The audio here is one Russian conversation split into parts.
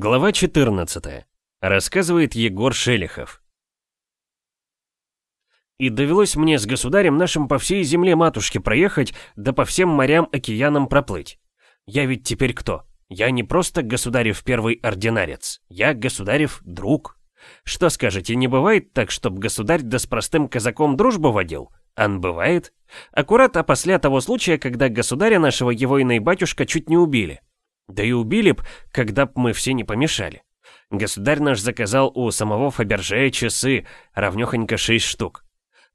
Глава 14. Рассказывает Егор Шелихов. И довелось мне с государем нашим по всей земле матушке проехать, да по всем морям океанам проплыть. Я ведь теперь кто? Я не просто государев первый ординарец, я государев друг. Что скажете, не бывает так, чтоб государь да с простым казаком дружбу водил? Ан бывает. Аккурат опосля того случая, когда государя нашего его иной батюшка чуть не убили. Да и убили б, когда б мы все не помешали. Государь наш заказал у самого Фаберже часы, равнёхонько шесть штук.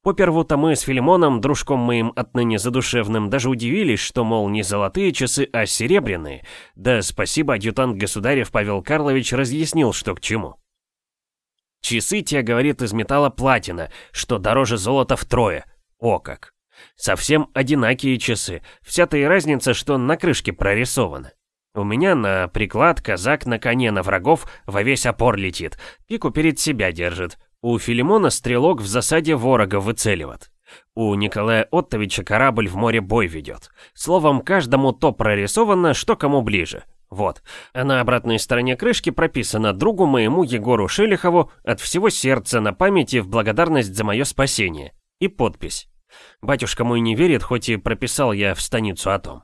Поперву-то мы с Филимоном, дружком моим отныне задушевным, даже удивились, что, мол, не золотые часы, а серебряные. Да спасибо, адъютант государев Павел Карлович разъяснил, что к чему. Часы те, говорит, из металла платина, что дороже золота втрое. О как! Совсем одинакие часы, вся-то и разница, что на крышке прорисовано. У меня на приклад казак на коне на врагов во весь опор летит, пику перед себя держит. У Филимона стрелок в засаде ворога выцеливает. У Николая Оттовича корабль в море бой ведет. Словом, каждому то прорисовано, что кому ближе. Вот. А на обратной стороне крышки прописано другу моему Егору Шелихову от всего сердца на памяти в благодарность за мое спасение. И подпись. Батюшка мой не верит, хоть и прописал я в станицу о том.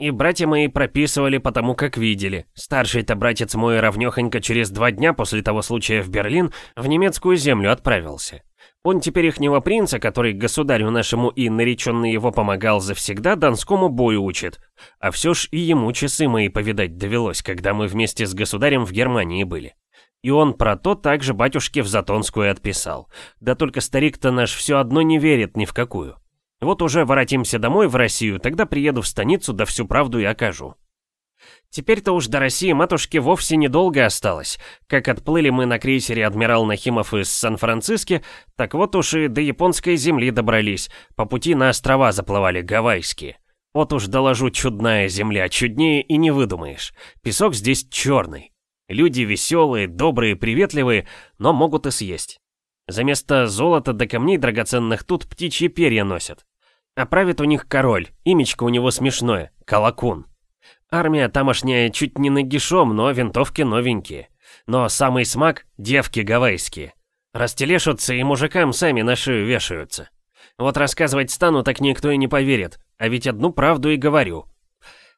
И братья мои прописывали потому, как видели. Старший-то братец мой равнёхонько через два дня после того случая в Берлин в немецкую землю отправился. Он теперь ихнего принца, который государю нашему и нареченный его помогал завсегда, донскому бою учит. А все ж и ему часы мои повидать довелось, когда мы вместе с государем в Германии были. И он про то также батюшке в Затонскую отписал. Да только старик-то наш все одно не верит ни в какую. Вот уже воротимся домой в Россию, тогда приеду в станицу, да всю правду и окажу. Теперь-то уж до России матушки вовсе недолго осталось. Как отплыли мы на крейсере «Адмирал Нахимов» из Сан-Франциско, так вот уж и до японской земли добрались. По пути на острова заплывали, гавайские. Вот уж доложу, чудная земля, чуднее и не выдумаешь. Песок здесь черный. Люди веселые, добрые, приветливые, но могут и съесть. За место золота до камней драгоценных тут птичьи перья носят. А правит у них король, имечко у него смешное, Калакун. Армия тамошняя чуть не нагишом, но винтовки новенькие. Но самый смак — девки гавайские. Растелешутся и мужикам сами на шею вешаются. Вот рассказывать стану, так никто и не поверит, а ведь одну правду и говорю.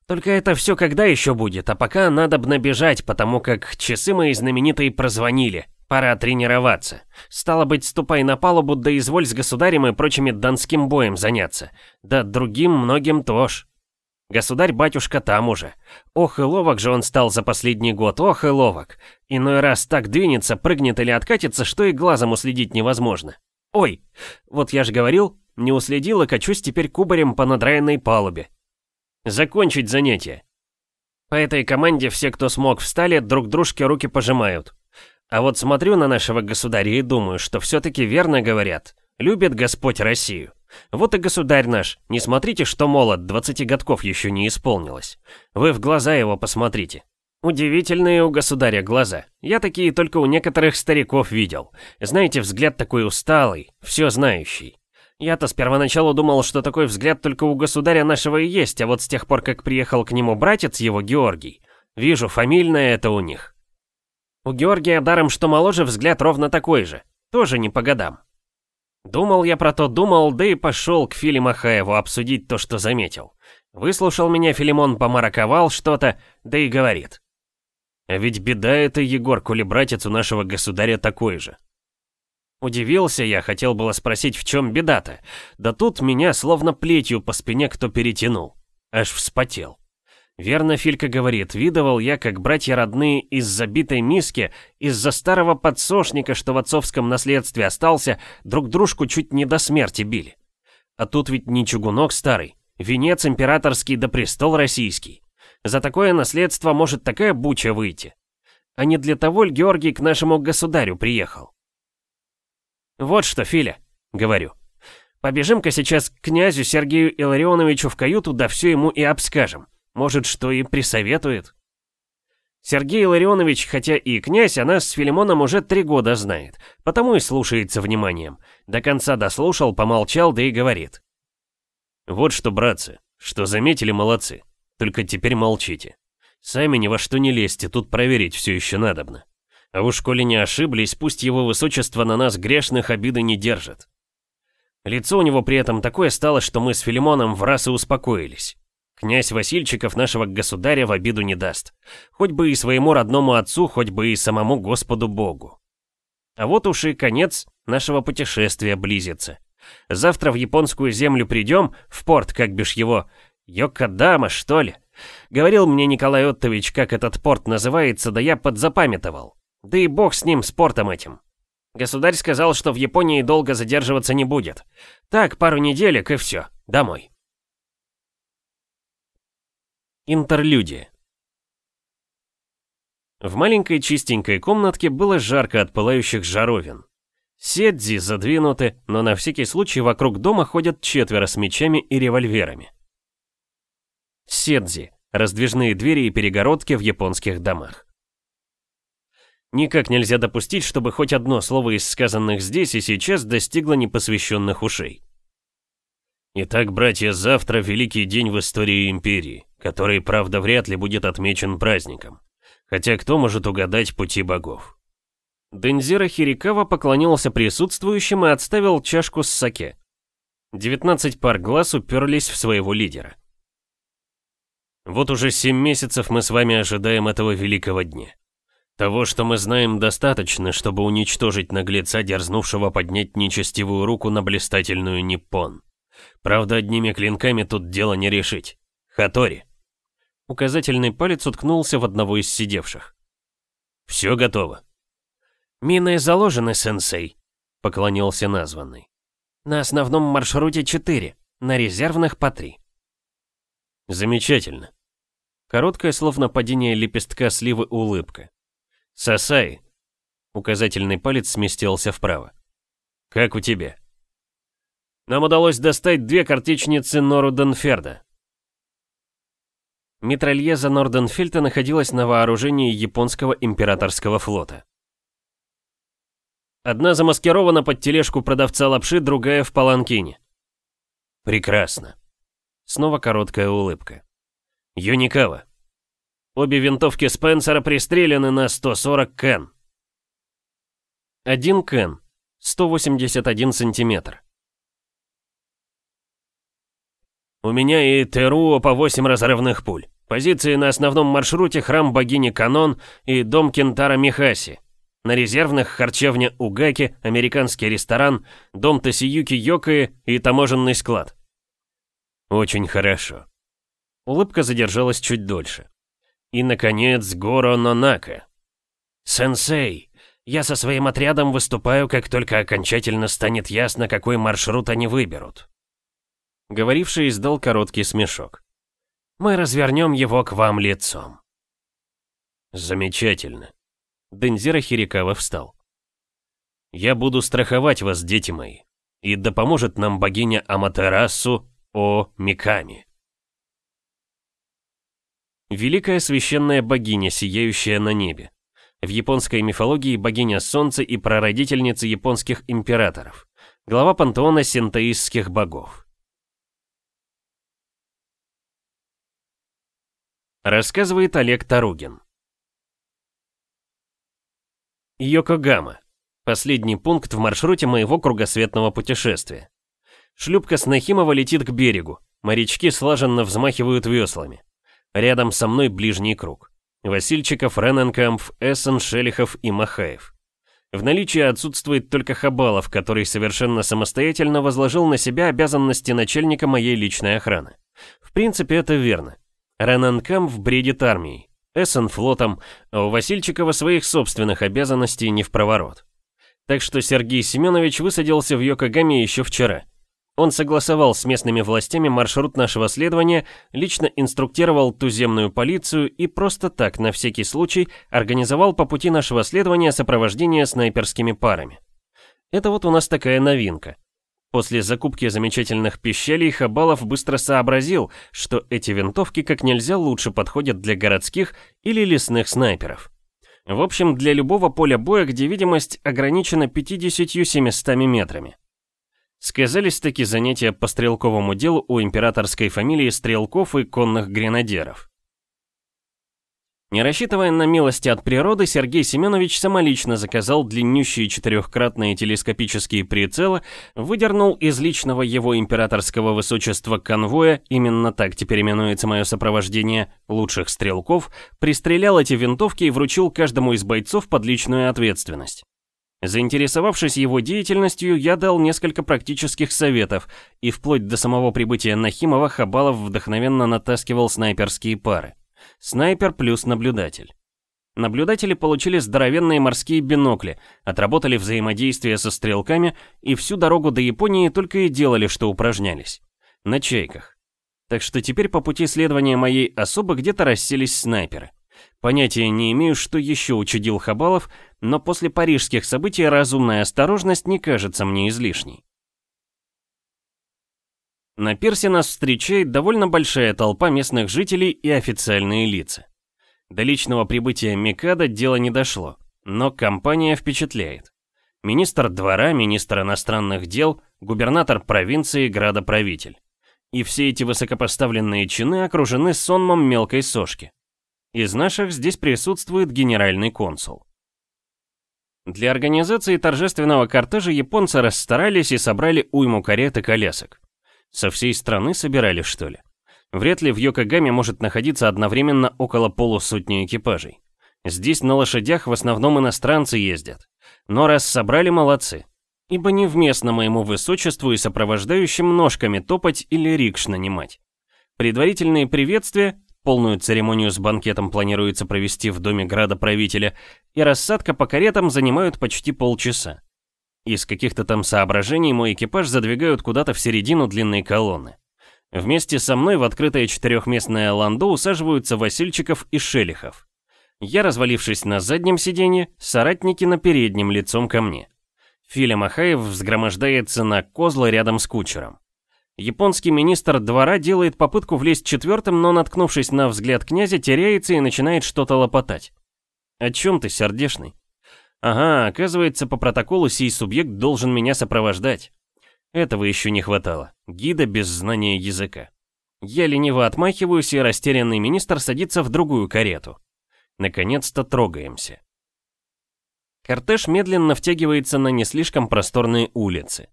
Только это все когда еще будет, а пока надо б набежать, потому как часы мои знаменитые прозвонили. Пора тренироваться. Стало быть, ступай на палубу, да изволь с государем и прочими донским боем заняться. Да другим многим тоже. Государь-батюшка там уже. Ох и ловок же он стал за последний год, ох и ловок. Иной раз так двинется, прыгнет или откатится, что и глазом уследить невозможно. Ой, вот я же говорил, не уследил и качусь теперь кубарем по надраенной палубе. Закончить занятие. По этой команде все, кто смог, встали, друг дружке руки пожимают. А вот смотрю на нашего государя и думаю, что все-таки верно говорят. Любит Господь Россию. Вот и государь наш, не смотрите, что молод, 20 годков еще не исполнилось. Вы в глаза его посмотрите. Удивительные у государя глаза. Я такие только у некоторых стариков видел. Знаете, взгляд такой усталый, все знающий. Я-то с первоначалу думал, что такой взгляд только у государя нашего и есть, а вот с тех пор, как приехал к нему братец его Георгий, вижу, фамильное это у них. У Георгия даром что моложе взгляд ровно такой же. Тоже не по годам. Думал я про то, думал, да и пошел к Филе Махаеву обсудить то, что заметил. Выслушал меня Филимон, помараковал что-то, да и говорит. А ведь беда это, Егор, коли братец у нашего государя такой же. Удивился я, хотел было спросить, в чем беда-то. Да тут меня словно плетью по спине кто перетянул. Аж вспотел. Верно Филька говорит, видывал я, как братья родные из забитой миски, из-за старого подсошника, что в отцовском наследстве остался, друг дружку чуть не до смерти били. А тут ведь не чугунок старый, венец императорский да престол российский. За такое наследство может такая буча выйти. А не для того ли Георгий к нашему государю приехал? Вот что, Филя, говорю. Побежим-ка сейчас к князю Сергею Илларионовичу в каюту, да все ему и обскажем. Может, что и присоветует? Сергей Ларионович, хотя и князь, а нас с Филимоном уже три года знает, потому и слушается вниманием. До конца дослушал, помолчал, да и говорит. Вот что, братцы, что заметили, молодцы. Только теперь молчите. Сами ни во что не лезьте, тут проверить все еще надобно. А уж коли не ошиблись, пусть его высочество на нас грешных обиды не держит. Лицо у него при этом такое стало, что мы с Филимоном в раз и успокоились. Князь Васильчиков нашего государя в обиду не даст. Хоть бы и своему родному отцу, хоть бы и самому Господу Богу. А вот уж и конец нашего путешествия близится. Завтра в японскую землю придем, в порт, как бишь его, Йокодама, что ли? Говорил мне Николай Оттович, как этот порт называется, да я подзапамятовал. Да и бог с ним, с портом этим. Государь сказал, что в Японии долго задерживаться не будет. Так, пару неделек и все, домой. Интерлюдия. В маленькой чистенькой комнатке было жарко от пылающих жаровин. Седзи задвинуты, но на всякий случай вокруг дома ходят четверо с мечами и револьверами. Седзи – раздвижные двери и перегородки в японских домах. Никак нельзя допустить, чтобы хоть одно слово из сказанных здесь и сейчас достигло непосвященных ушей. Итак, братья, завтра великий день в истории Империи, который, правда, вряд ли будет отмечен праздником. Хотя кто может угадать пути богов? Дензира Хирикава поклонился присутствующим и отставил чашку с саке. 19 пар глаз уперлись в своего лидера. Вот уже семь месяцев мы с вами ожидаем этого великого дня. Того, что мы знаем, достаточно, чтобы уничтожить наглеца, дерзнувшего поднять нечестивую руку на блистательную Ниппон. Правда, одними клинками тут дело не решить. Хатори. Указательный палец уткнулся в одного из сидевших. «Все готово». «Мины заложены, сенсей», — поклонился названный. «На основном маршруте четыре, на резервных по три». «Замечательно». Короткое, словно падение лепестка сливы, улыбка. «Сасай!» Указательный палец сместился вправо. «Как у тебя?» «Нам удалось достать две картечницы Норуденферда». Митральеза Норденфельта находилась на вооружении японского императорского флота. Одна замаскирована под тележку продавца лапши, другая в паланкине. Прекрасно. Снова короткая улыбка. Юникава, Обе винтовки Спенсера пристреляны на 140 кен. Один кен. 181 сантиметр. У меня и ТРУ по 8 разрывных пуль. Позиции на основном маршруте храм богини Канон и дом Кентара Михаси. На резервных харчевня Угаки, американский ресторан, дом Тосиюки Йокои и таможенный склад. Очень хорошо. Улыбка задержалась чуть дольше. И, наконец, Горо Нонака. «Сенсей, я со своим отрядом выступаю, как только окончательно станет ясно, какой маршрут они выберут». Говоривший издал короткий смешок. «Мы развернем его к вам лицом». «Замечательно». Дензира Хирикава встал. «Я буду страховать вас, дети мои, и да поможет нам богиня Аматерасу О Миками». Великая священная богиня, сияющая на небе. В японской мифологии богиня солнца и прародительница японских императоров. Глава пантеона синтоистских богов. Рассказывает Олег Таругин. Йокогама. Последний пункт в маршруте моего кругосветного путешествия. Шлюпка с Нахимова летит к берегу. Морячки слаженно взмахивают веслами. Рядом со мной ближний круг. Васильчиков, Рененкамп, Эссен, Шелихов и Махаев. В наличии отсутствует только Хабалов, который совершенно самостоятельно возложил на себя обязанности начальника моей личной охраны. В принципе, это верно. Рененкамп бредит армией, Эссен флотом, а у Васильчикова своих собственных обязанностей не в проворот. Так что Сергей Семенович высадился в Йокогаме еще вчера. Он согласовал с местными властями маршрут нашего следования, лично инструктировал туземную полицию и просто так, на всякий случай, организовал по пути нашего следования сопровождение снайперскими парами. Это вот у нас такая новинка. После закупки замечательных пищалей Хабалов быстро сообразил, что эти винтовки как нельзя лучше подходят для городских или лесных снайперов. В общем, для любого поля боя, где видимость ограничена 50-700 метрами. Сказались таки занятия по стрелковому делу у императорской фамилии стрелков и конных гренадеров. Не рассчитывая на милости от природы, Сергей Семенович самолично заказал длиннющие четырехкратные телескопические прицелы, выдернул из личного его императорского высочества конвоя, именно так теперь именуется мое сопровождение, лучших стрелков, пристрелял эти винтовки и вручил каждому из бойцов под личную ответственность. Заинтересовавшись его деятельностью, я дал несколько практических советов, и вплоть до самого прибытия Нахимова Хабалов вдохновенно натаскивал снайперские пары. Снайпер плюс наблюдатель. Наблюдатели получили здоровенные морские бинокли, отработали взаимодействие со стрелками и всю дорогу до Японии только и делали, что упражнялись. На чайках. Так что теперь по пути следования моей особо где-то расселись снайперы. Понятия не имею, что еще учудил Хабалов, но после парижских событий разумная осторожность не кажется мне излишней. На пирсе нас встречает довольно большая толпа местных жителей и официальные лица. До личного прибытия Микада дело не дошло, но компания впечатляет. Министр двора, министр иностранных дел, губернатор провинции, градоправитель. И все эти высокопоставленные чины окружены сонмом мелкой сошки. Из наших здесь присутствует генеральный консул. Для организации торжественного кортежа японцы расстарались и собрали уйму карет и колясок. Со всей страны собирали, что ли? Вряд ли в Йокогаме может находиться одновременно около полусотни экипажей. Здесь на лошадях в основном иностранцы ездят. Но раз собрали, молодцы. Ибо невместно моему высочеству и сопровождающим ножками топать или рикш нанимать. Предварительные приветствия, полную церемонию с банкетом планируется провести в доме градоправителя, и рассадка по каретам занимают почти полчаса. Из каких-то там соображений мой экипаж задвигают куда-то в середину длинной колонны. Вместе со мной в открытое четырехместное ландо усаживаются Васильчиков и Шелихов. Я, развалившись на заднем сиденье, соратники на переднем лицом ко мне. Филя Махаев взгромождается на козла рядом с кучером. Японский министр двора делает попытку влезть четвертым, но, наткнувшись на взгляд князя, теряется и начинает что-то лопотать. «О чем ты, сердешный?» Ага, оказывается, по протоколу сей субъект должен меня сопровождать. Этого еще не хватало. Гида без знания языка. Я лениво отмахиваюсь, и растерянный министр садится в другую карету. Наконец-то трогаемся. Кортеж медленно втягивается на не слишком просторные улицы.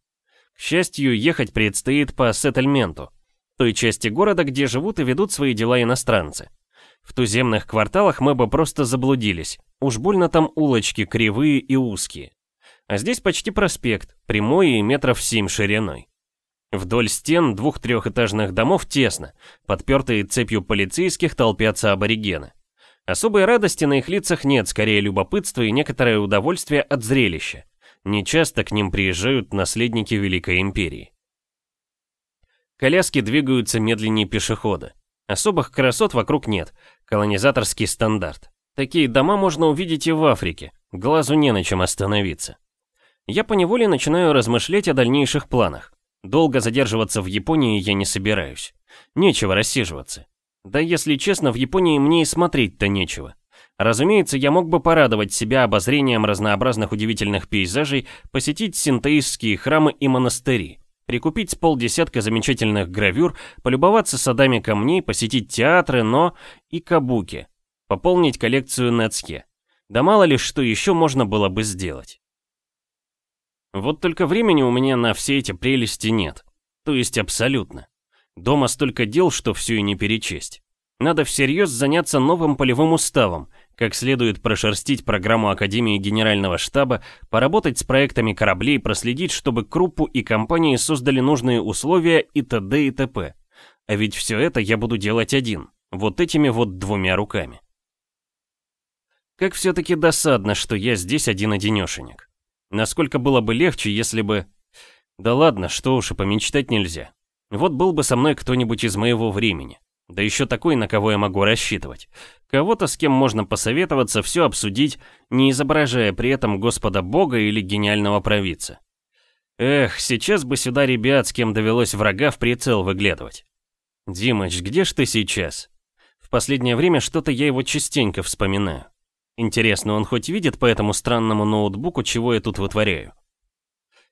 К счастью, ехать предстоит по сеттельменту, той части города, где живут и ведут свои дела иностранцы. В туземных кварталах мы бы просто заблудились. Уж больно там улочки кривые и узкие. А здесь почти проспект, прямой и метров семь шириной. Вдоль стен двух-трехэтажных домов тесно, подпертые цепью полицейских толпятся аборигены. Особой радости на их лицах нет, скорее любопытства и некоторое удовольствие от зрелища. Нечасто к ним приезжают наследники Великой Империи. Коляски двигаются медленнее пешехода. Особых красот вокруг нет, колонизаторский стандарт. Такие дома можно увидеть и в Африке, глазу не на чем остановиться. Я поневоле начинаю размышлять о дальнейших планах. Долго задерживаться в Японии я не собираюсь. Нечего рассиживаться. Да если честно, в Японии мне и смотреть-то нечего. Разумеется, я мог бы порадовать себя обозрением разнообразных удивительных пейзажей, посетить синтеистские храмы и монастыри прикупить с полдесятка замечательных гравюр, полюбоваться садами камней, посетить театры, но и кабуки, пополнить коллекцию Нецке. Да мало ли что еще можно было бы сделать. Вот только времени у меня на все эти прелести нет. То есть абсолютно. Дома столько дел, что все и не перечесть. Надо всерьез заняться новым полевым уставом, как следует прошерстить программу Академии Генерального штаба, поработать с проектами кораблей, проследить, чтобы Круппу и компании создали нужные условия и т.д. и т.п. А ведь все это я буду делать один, вот этими вот двумя руками. Как все-таки досадно, что я здесь один-одинешенек. Насколько было бы легче, если бы... Да ладно, что уж и помечтать нельзя. Вот был бы со мной кто-нибудь из моего времени. Да еще такой, на кого я могу рассчитывать. Кого-то, с кем можно посоветоваться, все обсудить, не изображая при этом Господа Бога или гениального провидца. Эх, сейчас бы сюда ребят, с кем довелось врага в прицел выглядывать. Димыч, где ж ты сейчас? В последнее время что-то я его частенько вспоминаю. Интересно, он хоть видит по этому странному ноутбуку, чего я тут вытворяю?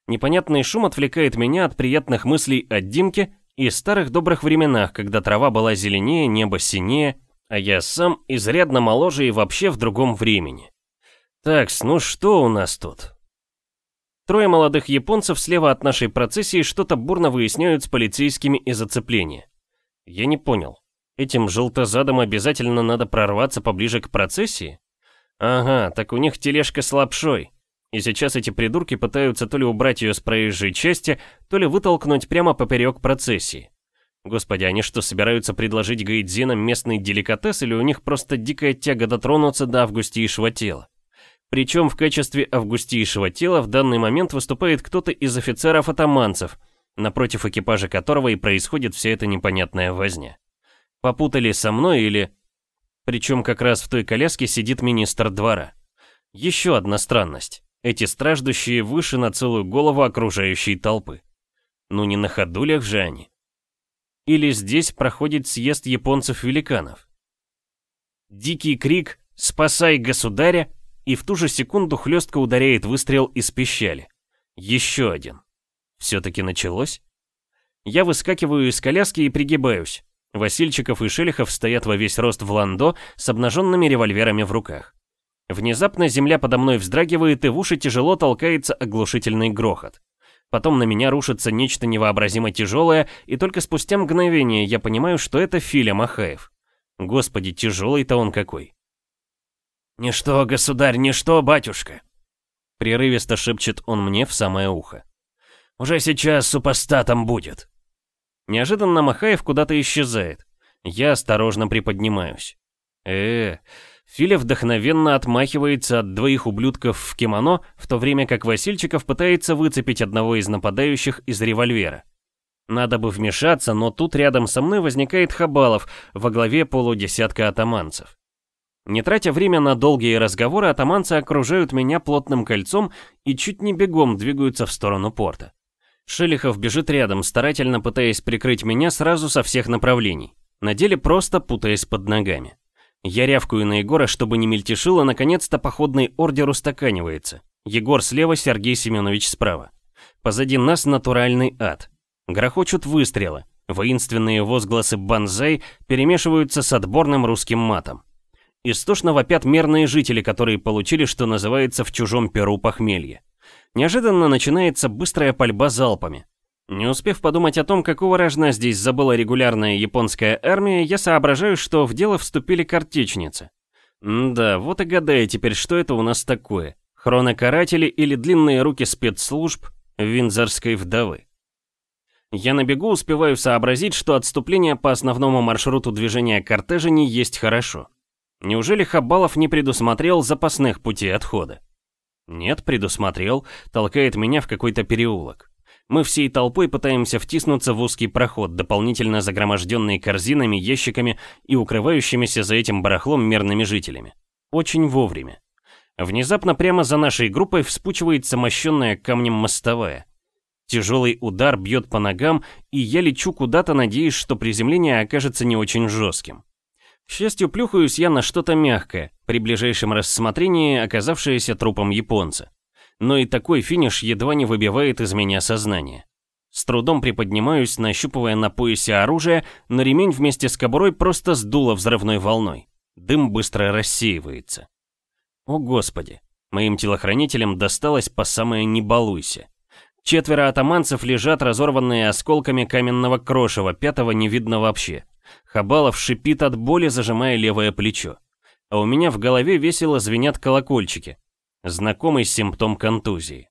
Непонятный шум отвлекает меня от приятных мыслей о Димке и старых добрых временах, когда трава была зеленее, небо синее, А я сам изрядно моложе и вообще в другом времени. Так, ну что у нас тут? Трое молодых японцев слева от нашей процессии что-то бурно выясняют с полицейскими из зацепления. Я не понял. Этим желтозадам обязательно надо прорваться поближе к процессии? Ага, так у них тележка с лапшой. И сейчас эти придурки пытаются то ли убрать ее с проезжей части, то ли вытолкнуть прямо поперек процессии. Господи, они что, собираются предложить гаидзинам местный деликатес или у них просто дикая тяга дотронуться до августейшего тела? Причем в качестве августейшего тела в данный момент выступает кто-то из офицеров-атаманцев, напротив экипажа которого и происходит вся эта непонятная возня. Попутали со мной или... Причем как раз в той коляске сидит министр двора. Еще одна странность. Эти страждущие выше на целую голову окружающей толпы. Ну не на ходулях же они. Или здесь проходит съезд японцев-великанов. Дикий крик «Спасай государя!» и в ту же секунду хлестко ударяет выстрел из пищали. Еще один. Все-таки началось? Я выскакиваю из коляски и пригибаюсь. Васильчиков и Шелихов стоят во весь рост в ландо с обнаженными револьверами в руках. Внезапно земля подо мной вздрагивает, и в уши тяжело толкается оглушительный грохот. Потом на меня рушится нечто невообразимо тяжелое, и только спустя мгновение я понимаю, что это Филя Махаев. Господи, тяжелый-то он какой. «Ничто, государь, ничто, батюшка!» Прерывисто шепчет он мне в самое ухо. «Уже сейчас супостатом будет!» Неожиданно Махаев куда-то исчезает. Я осторожно приподнимаюсь. э, -э Филя вдохновенно отмахивается от двоих ублюдков в кимоно, в то время как Васильчиков пытается выцепить одного из нападающих из револьвера. Надо бы вмешаться, но тут рядом со мной возникает Хабалов во главе полудесятка атаманцев. Не тратя время на долгие разговоры, атаманцы окружают меня плотным кольцом и чуть не бегом двигаются в сторону порта. Шелихов бежит рядом, старательно пытаясь прикрыть меня сразу со всех направлений. На деле просто путаясь под ногами. Я рявкаю на Егора, чтобы не мельтешило, наконец-то походный ордер устаканивается. Егор слева, Сергей Семенович справа. Позади нас натуральный ад. Грохочут выстрелы. Воинственные возгласы банзай перемешиваются с отборным русским матом. Истошно вопят мерные жители, которые получили, что называется, в чужом перу похмелье. Неожиданно начинается быстрая пальба залпами. Не успев подумать о том, какого рожна здесь забыла регулярная японская армия, я соображаю, что в дело вступили картечницы. Да, вот и гадаю теперь, что это у нас такое. Хронокаратели или длинные руки спецслужб Виндзорской вдовы. Я на бегу успеваю сообразить, что отступление по основному маршруту движения кортежа не есть хорошо. Неужели Хабалов не предусмотрел запасных путей отхода? Нет, предусмотрел, толкает меня в какой-то переулок. Мы всей толпой пытаемся втиснуться в узкий проход, дополнительно загроможденный корзинами, ящиками и укрывающимися за этим барахлом мирными жителями. Очень вовремя. Внезапно прямо за нашей группой вспучивается мощенная камнем мостовая. Тяжелый удар бьет по ногам, и я лечу куда-то, надеясь, что приземление окажется не очень жестким. К счастью, плюхаюсь я на что-то мягкое, при ближайшем рассмотрении оказавшееся трупом японца. Но и такой финиш едва не выбивает из меня сознание. С трудом приподнимаюсь, нащупывая на поясе оружие, но ремень вместе с кобурой просто сдуло взрывной волной. Дым быстро рассеивается. О господи, моим телохранителям досталось по самое «не балуйся». Четверо атаманцев лежат разорванные осколками каменного крошева, пятого не видно вообще. Хабалов шипит от боли, зажимая левое плечо. А у меня в голове весело звенят колокольчики. Знакомый симптом контузии.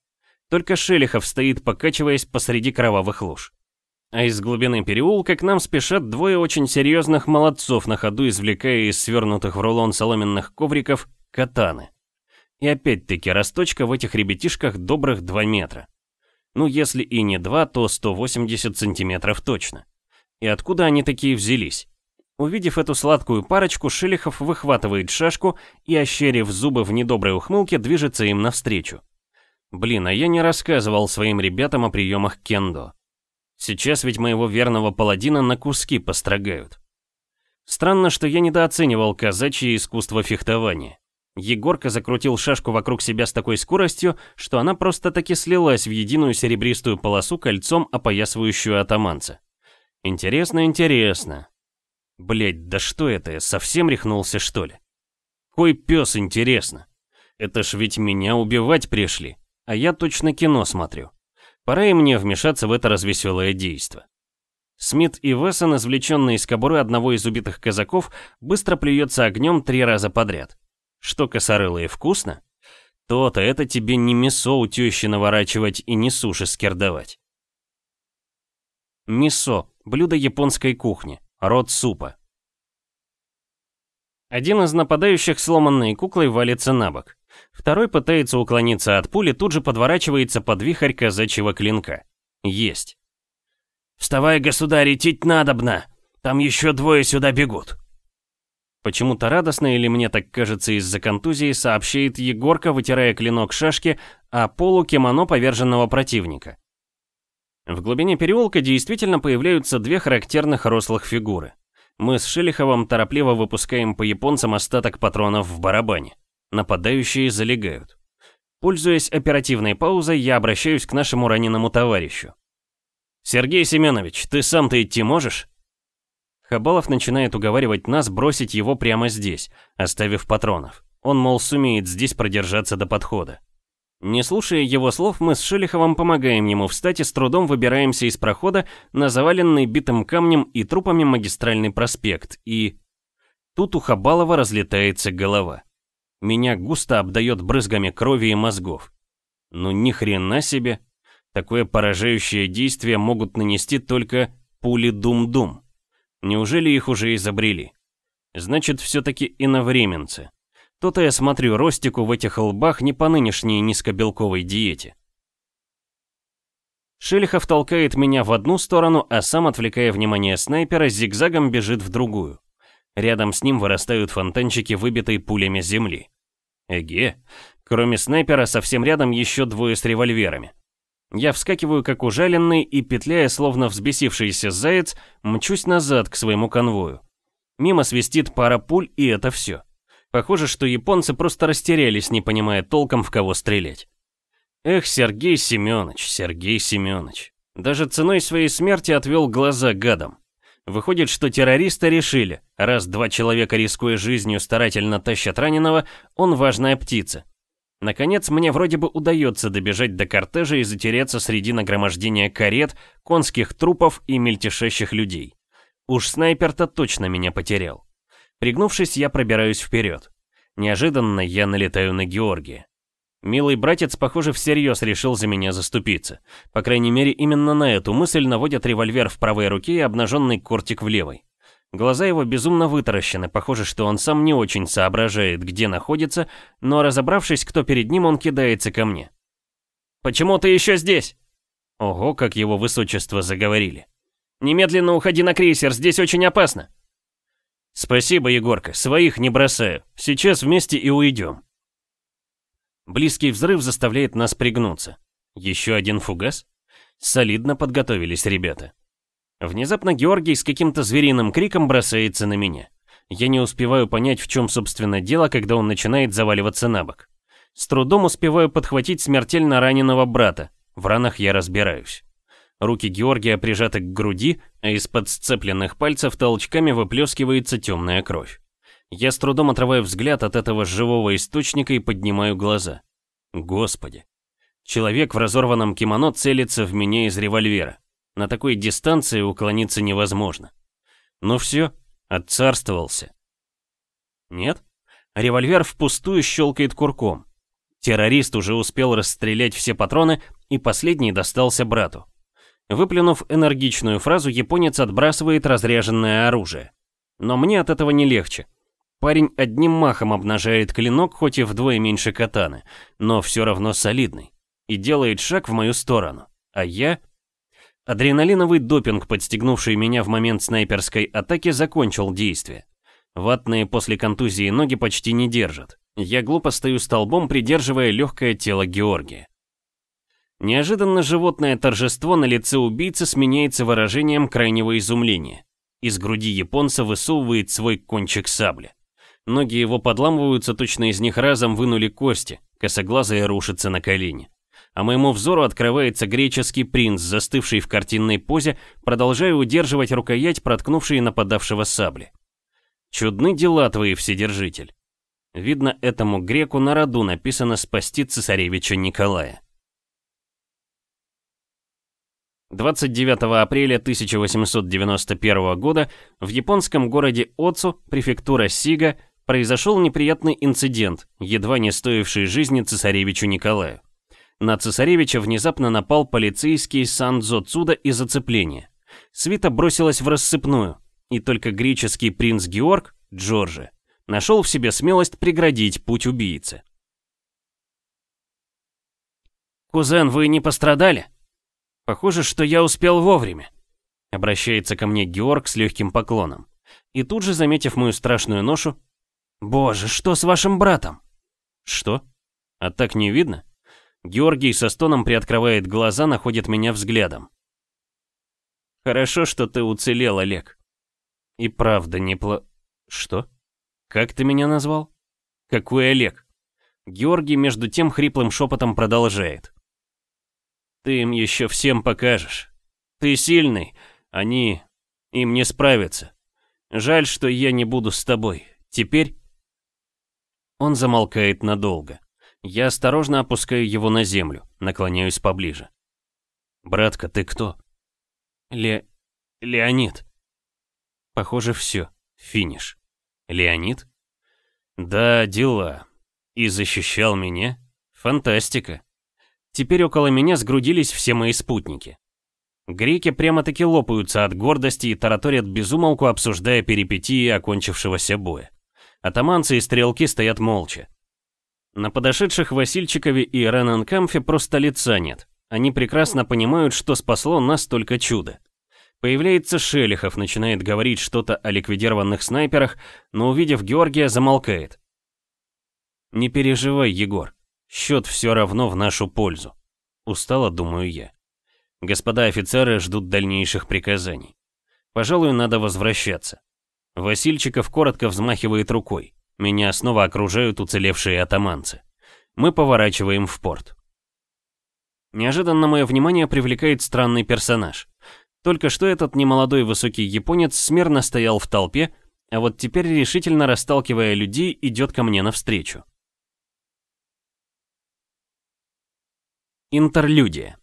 Только Шелихов стоит, покачиваясь посреди кровавых луж. А из глубины переулка к нам спешат двое очень серьезных молодцов, на ходу извлекая из свернутых в рулон соломенных ковриков катаны. И опять-таки росточка в этих ребятишках добрых 2 метра. Ну, если и не 2, то 180 сантиметров точно. И откуда они такие взялись? Увидев эту сладкую парочку, Шелихов выхватывает шашку и, ощерив зубы в недоброй ухмылке, движется им навстречу. Блин, а я не рассказывал своим ребятам о приемах кендо. Сейчас ведь моего верного паладина на куски построгают. Странно, что я недооценивал казачье искусство фехтования. Егорка закрутил шашку вокруг себя с такой скоростью, что она просто-таки слилась в единую серебристую полосу кольцом, опоясывающую атаманца. Интересно, интересно. Блять, да что это, я совсем рехнулся, что ли? Кой пес, интересно? Это ж ведь меня убивать пришли, а я точно кино смотрю. Пора и мне вмешаться в это развеселое действо. Смит и Вессон, извлеченные из кобуры одного из убитых казаков, быстро плюется огнем три раза подряд. Что косорылые вкусно? То-то это тебе не мясо у тещи наворачивать и не суши скердовать. Мисо – блюдо японской кухни, род супа. Один из нападающих сломанной куклой валится на бок. Второй пытается уклониться от пули, тут же подворачивается под вихрь казачьего клинка. Есть. «Вставай, государь, идти надобно! Там еще двое сюда бегут!» Почему-то радостно, или мне так кажется из-за контузии, сообщает Егорка, вытирая клинок шашки, о полу кимоно поверженного противника. В глубине переулка действительно появляются две характерных рослых фигуры. Мы с Шелиховым торопливо выпускаем по японцам остаток патронов в барабане. Нападающие залегают. Пользуясь оперативной паузой, я обращаюсь к нашему раненому товарищу. «Сергей Семенович, ты сам-то идти можешь?» Хабалов начинает уговаривать нас бросить его прямо здесь, оставив патронов. Он, мол, сумеет здесь продержаться до подхода. Не слушая его слов, мы с Шелиховым помогаем ему встать и с трудом выбираемся из прохода на заваленный битым камнем и трупами магистральный проспект, и... Тут у Хабалова разлетается голова. Меня густо обдает брызгами крови и мозгов. Ну ни хрена себе. Такое поражающее действие могут нанести только пули Дум-Дум. Неужели их уже изобрели? Значит, все-таки иновременцы. То-то я смотрю ростику в этих лбах не по нынешней низкобелковой диете. Шелихов толкает меня в одну сторону, а сам, отвлекая внимание снайпера, зигзагом бежит в другую. Рядом с ним вырастают фонтанчики, выбитой пулями земли. Эге, кроме снайпера, совсем рядом еще двое с револьверами. Я вскакиваю как ужаленный и, петляя словно взбесившийся заяц, мчусь назад к своему конвою. Мимо свистит пара пуль, и это все. Похоже, что японцы просто растерялись, не понимая толком, в кого стрелять. Эх, Сергей Семенович, Сергей Семенович. Даже ценой своей смерти отвел глаза гадом. Выходит, что террористы решили, раз два человека, рискуя жизнью, старательно тащат раненого, он важная птица, Наконец, мне вроде бы удается добежать до кортежа и затеряться среди нагромождения карет, конских трупов и мельтешащих людей. Уж снайпер-то точно меня потерял. Пригнувшись, я пробираюсь вперед. Неожиданно я налетаю на Георгия. Милый братец, похоже, всерьез решил за меня заступиться. По крайней мере, именно на эту мысль наводят револьвер в правой руке и обнаженный кортик в левой. Глаза его безумно вытаращены, похоже, что он сам не очень соображает, где находится, но разобравшись, кто перед ним, он кидается ко мне. «Почему ты еще здесь?» Ого, как его высочество заговорили. «Немедленно уходи на крейсер, здесь очень опасно!» «Спасибо, Егорка, своих не бросаю. Сейчас вместе и уйдем». Близкий взрыв заставляет нас пригнуться. Еще один фугас? Солидно подготовились ребята. Внезапно Георгий с каким-то звериным криком бросается на меня. Я не успеваю понять, в чем, собственно, дело, когда он начинает заваливаться на бок. С трудом успеваю подхватить смертельно раненого брата. В ранах я разбираюсь. Руки Георгия прижаты к груди, а из-под сцепленных пальцев толчками выплескивается темная кровь. Я с трудом отрываю взгляд от этого живого источника и поднимаю глаза. Господи. Человек в разорванном кимоно целится в меня из револьвера. На такой дистанции уклониться невозможно. Ну все, отцарствовался. Нет? Револьвер впустую щелкает курком. Террорист уже успел расстрелять все патроны, и последний достался брату. Выплюнув энергичную фразу, японец отбрасывает разряженное оружие. Но мне от этого не легче. Парень одним махом обнажает клинок, хоть и вдвое меньше катаны, но все равно солидный, и делает шаг в мою сторону. А я Адреналиновый допинг, подстегнувший меня в момент снайперской атаки, закончил действие. Ватные после контузии ноги почти не держат. Я глупо стою столбом, придерживая легкое тело Георгия. Неожиданно животное торжество на лице убийцы сменяется выражением крайнего изумления. Из груди японца высовывает свой кончик сабли. Ноги его подламываются, точно из них разом вынули кости, косоглазые рушатся на колени. а моему взору открывается греческий принц, застывший в картинной позе, продолжая удерживать рукоять, проткнувшей нападавшего сабли. Чудны дела твои, Вседержитель. Видно, этому греку на роду написано спасти цесаревича Николая. 29 апреля 1891 года в японском городе Оцу, префектура Сига, произошел неприятный инцидент, едва не стоивший жизни цесаревичу Николаю. На цесаревича внезапно напал полицейский Сандзо Цуда из зацепления. Свита бросилась в рассыпную, и только греческий принц Георг, Джорджи, нашел в себе смелость преградить путь убийце. «Кузен, вы не пострадали?» «Похоже, что я успел вовремя», — обращается ко мне Георг с легким поклоном. И тут же, заметив мою страшную ношу, «Боже, что с вашим братом?» «Что? А так не видно?» Георгий со стоном приоткрывает глаза, находит меня взглядом. «Хорошо, что ты уцелел, Олег». «И правда непло...» «Что? Как ты меня назвал?» «Какой Олег?» Георгий между тем хриплым шепотом продолжает. «Ты им еще всем покажешь. Ты сильный, они... им не справятся. Жаль, что я не буду с тобой. Теперь он замолкает надолго. Я осторожно опускаю его на землю, наклоняюсь поближе. «Братка, ты кто?» «Ле... Леонид». Похоже, все. Финиш. Леонид? Да, дела. И защищал меня? Фантастика. Теперь около меня сгрудились все мои спутники. Греки прямо-таки лопаются от гордости и тараторят безумолку, обсуждая перипетии окончившегося боя. Атаманцы и стрелки стоят молча. На подошедших Васильчикове и Ренанкамфе просто лица нет. Они прекрасно понимают, что спасло нас только чудо. Появляется Шелихов, начинает говорить что-то о ликвидированных снайперах, но увидев Георгия, замолкает. «Не переживай, Егор. Счет все равно в нашу пользу». Устало, думаю я. Господа офицеры ждут дальнейших приказаний. Пожалуй, надо возвращаться. Васильчиков коротко взмахивает рукой. Меня снова окружают уцелевшие атаманцы. Мы поворачиваем в порт. Неожиданно мое внимание привлекает странный персонаж. Только что этот немолодой высокий японец смирно стоял в толпе, а вот теперь решительно расталкивая людей, идет ко мне навстречу. Интерлюдия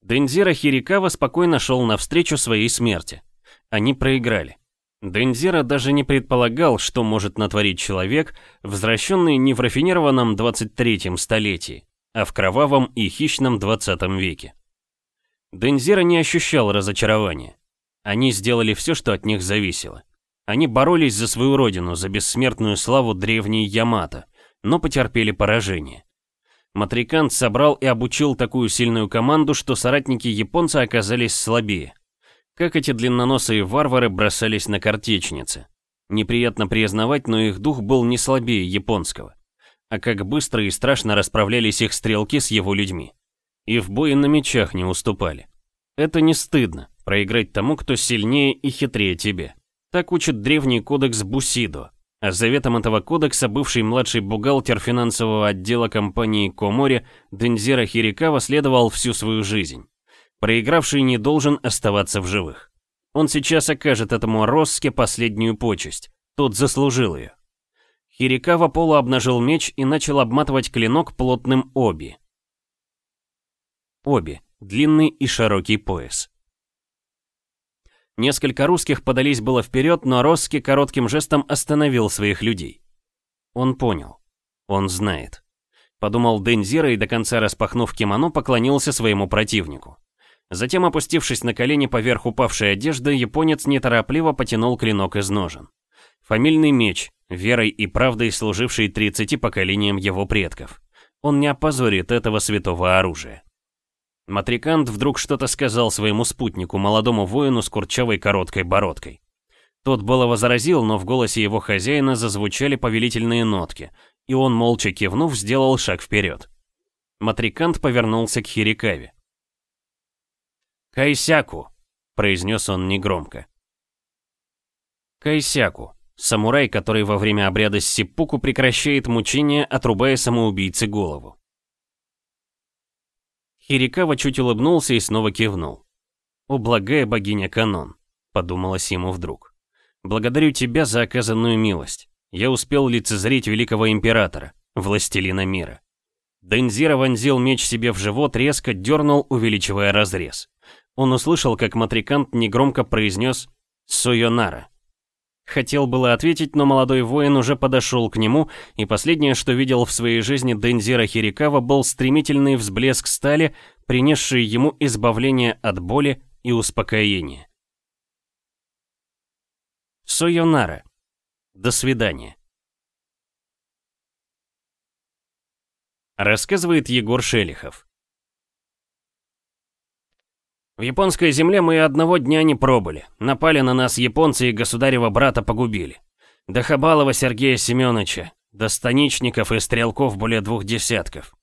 Дензира Хирикава спокойно шел навстречу своей смерти. Они проиграли. Дензира даже не предполагал, что может натворить человек, возвращенный не в рафинированном 23-м столетии, а в кровавом и хищном 20 веке. Дензира не ощущал разочарования. Они сделали все, что от них зависело. Они боролись за свою родину, за бессмертную славу древней Ямато, но потерпели поражение. Матрикант собрал и обучил такую сильную команду, что соратники японца оказались слабее. Как эти длинноносые варвары бросались на картечницы. Неприятно признавать, но их дух был не слабее японского. А как быстро и страшно расправлялись их стрелки с его людьми. И в бое на мечах не уступали. Это не стыдно, проиграть тому, кто сильнее и хитрее тебе. Так учит древний кодекс Бусидо. А заветом этого кодекса бывший младший бухгалтер финансового отдела компании Комори Дензира Хирикава следовал всю свою жизнь. Проигравший не должен оставаться в живых. Он сейчас окажет этому Росске последнюю почесть. Тот заслужил ее. Хирикава полуобнажил меч и начал обматывать клинок плотным оби. Оби – длинный и широкий пояс. Несколько русских подались было вперед, но Росски коротким жестом остановил своих людей. Он понял. Он знает. Подумал Дензира и до конца распахнув кимоно, поклонился своему противнику. Затем, опустившись на колени поверх упавшей одежды, японец неторопливо потянул клинок из ножен. Фамильный меч, верой и правдой служивший 30 поколениям его предков. Он не опозорит этого святого оружия. Матрикант вдруг что-то сказал своему спутнику, молодому воину с курчавой короткой бородкой. Тот было возразил, но в голосе его хозяина зазвучали повелительные нотки, и он, молча кивнув, сделал шаг вперед. Матрикант повернулся к Хирикаве. «Кайсяку», — произнес он негромко. Кайсяку, Самурай, который во время обряда сиппуку прекращает мучение, отрубая самоубийце голову. Хирикава чуть улыбнулся и снова кивнул. «О, благая богиня Канон», — подумалось ему вдруг. «Благодарю тебя за оказанную милость. Я успел лицезреть великого императора, властелина мира». Дензира вонзил меч себе в живот, резко дернул, увеличивая разрез. Он услышал, как матрикант негромко произнес «Сойонара». Хотел было ответить, но молодой воин уже подошел к нему, и последнее, что видел в своей жизни Дензира Хирикава, был стремительный взблеск стали, принесший ему избавление от боли и успокоение. Сойонара. До свидания. Рассказывает Егор Шелихов. В японской земле мы одного дня не пробыли. Напали на нас японцы и государева брата погубили. До Хабалова Сергея Семеновича, до станичников и стрелков более двух десятков.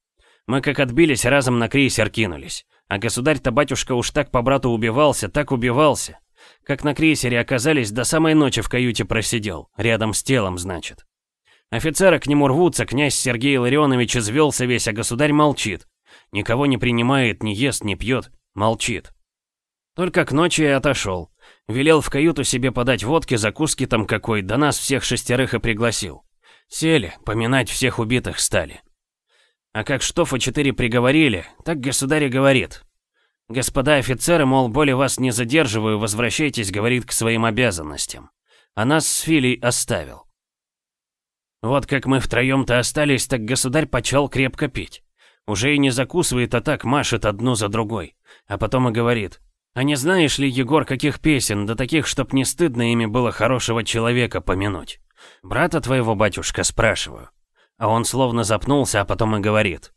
Мы как отбились, разом на крейсер кинулись. А государь-то батюшка уж так по брату убивался, так убивался. Как на крейсере оказались, до самой ночи в каюте просидел. Рядом с телом, значит. Офицеры к нему рвутся, князь Сергей Ларионович извелся весь, а государь молчит. Никого не принимает, не ест, не пьет, молчит. Только к ночи и отошел. Велел в каюту себе подать водки, закуски там какой, да нас всех шестерых и пригласил. Сели, поминать всех убитых стали. А как Штофа четыре приговорили, так государь говорит. Господа офицеры, мол, более вас не задерживаю, возвращайтесь, говорит, к своим обязанностям. А нас с Филей оставил. Вот как мы втроем-то остались, так государь почал крепко пить. Уже и не закусывает, а так машет одну за другой. А потом и говорит, а не знаешь ли, Егор, каких песен, да таких, чтоб не стыдно ими было хорошего человека помянуть? Брата твоего, батюшка, спрашиваю. А он словно запнулся, а потом и говорит.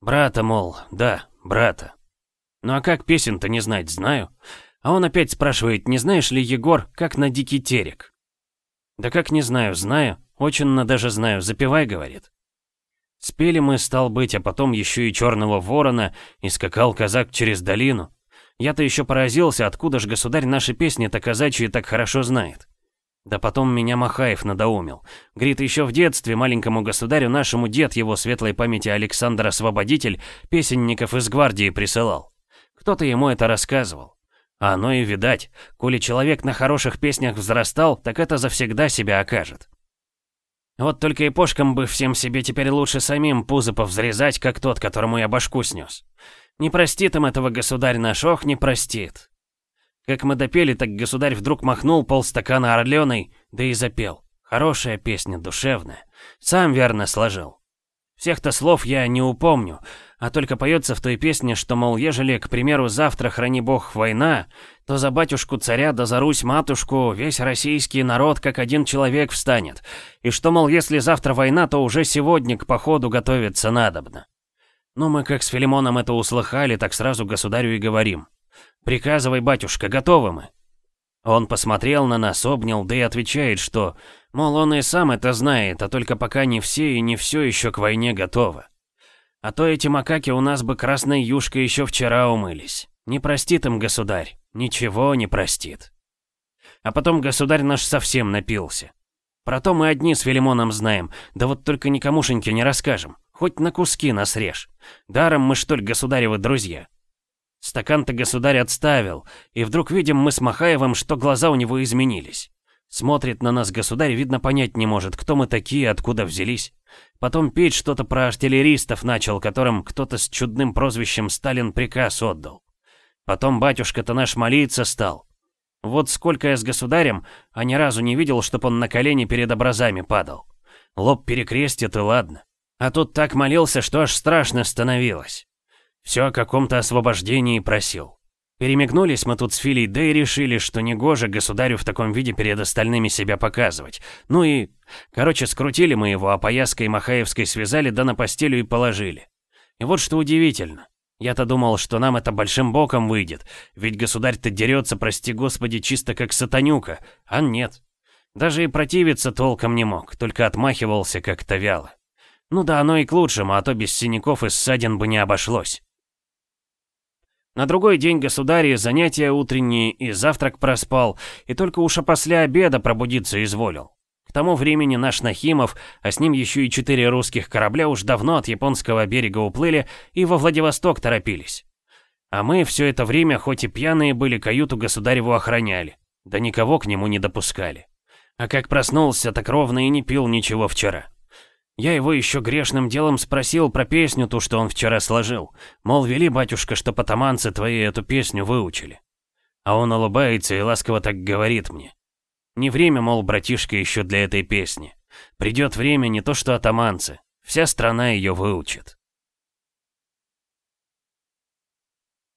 Брата, мол, да, брата. Ну а как песен-то не знать, знаю. А он опять спрашивает, не знаешь ли, Егор, как на дикий терек? Да как не знаю, знаю, очень даже знаю, запевай, говорит. Спели мы, стал быть, а потом еще и черного ворона, и скакал казак через долину. Я-то еще поразился, откуда ж государь наши песни-то казачьи так хорошо знает. Да потом меня Махаев надоумил. Говорит, еще в детстве маленькому государю нашему дед его светлой памяти Александр Освободитель песенников из гвардии присылал. Кто-то ему это рассказывал. А оно и видать, коли человек на хороших песнях взрастал, так это завсегда себя окажет. Вот только и пошкам бы всем себе теперь лучше самим пузы повзрезать, как тот, которому я башку снес. Не простит им этого государь наш, ох, не простит. Как мы допели, так государь вдруг махнул полстакана орленой, да и запел. Хорошая песня, душевная. Сам верно сложил. Всех-то слов я не упомню, а только поется в той песне, что, мол, ежели, к примеру, завтра, храни бог, война, то за батюшку царя да за Русь-матушку весь российский народ как один человек встанет, и что, мол, если завтра война, то уже сегодня к походу готовиться надобно. Но мы как с Филимоном это услыхали, так сразу государю и говорим. «Приказывай, батюшка, готовы мы». Он посмотрел на нас, обнял, да и отвечает, что, мол, он и сам это знает, а только пока не все и не все еще к войне готовы. А то эти макаки у нас бы красной юшкой еще вчера умылись. Не простит им государь, ничего не простит. А потом государь наш совсем напился. Про то мы одни с Филимоном знаем, да вот только никомушеньки не расскажем. Хоть на куски нас режь. Даром мы, что ли, государевы друзья. Стакан-то государь отставил, и вдруг видим мы с Махаевым, что глаза у него изменились. Смотрит на нас государь, видно, понять не может, кто мы такие, откуда взялись. Потом петь что-то про артиллеристов начал, которым кто-то с чудным прозвищем Сталин приказ отдал. Потом батюшка-то наш молиться стал. Вот сколько я с государем, а ни разу не видел, чтоб он на колени перед образами падал. Лоб перекрестит и ладно. А тут так молился, что аж страшно становилось. Все о каком-то освобождении просил. Перемигнулись мы тут с Филей, да и решили, что негоже государю в таком виде перед остальными себя показывать. Ну и... Короче, скрутили мы его, а пояской Махаевской связали, да на постелю и положили. И вот что удивительно. Я-то думал, что нам это большим боком выйдет, ведь государь-то дерется, прости господи, чисто как сатанюка, а нет. Даже и противиться толком не мог, только отмахивался как-то вяло. Ну да, оно и к лучшему, а то без синяков и ссадин бы не обошлось. На другой день государь занятия утренние и завтрак проспал, и только уж после обеда пробудиться изволил. К тому времени наш Нахимов, а с ним еще и четыре русских корабля уж давно от японского берега уплыли и во Владивосток торопились. А мы все это время, хоть и пьяные были, каюту государеву охраняли, да никого к нему не допускали. А как проснулся, так ровно и не пил ничего вчера. Я его еще грешным делом спросил про песню ту, что он вчера сложил. Мол, вели, батюшка, что потаманцы твои эту песню выучили. А он улыбается и ласково так говорит мне. Не время, мол, братишка, еще для этой песни. Придет время не то что атаманцы. Вся страна ее выучит.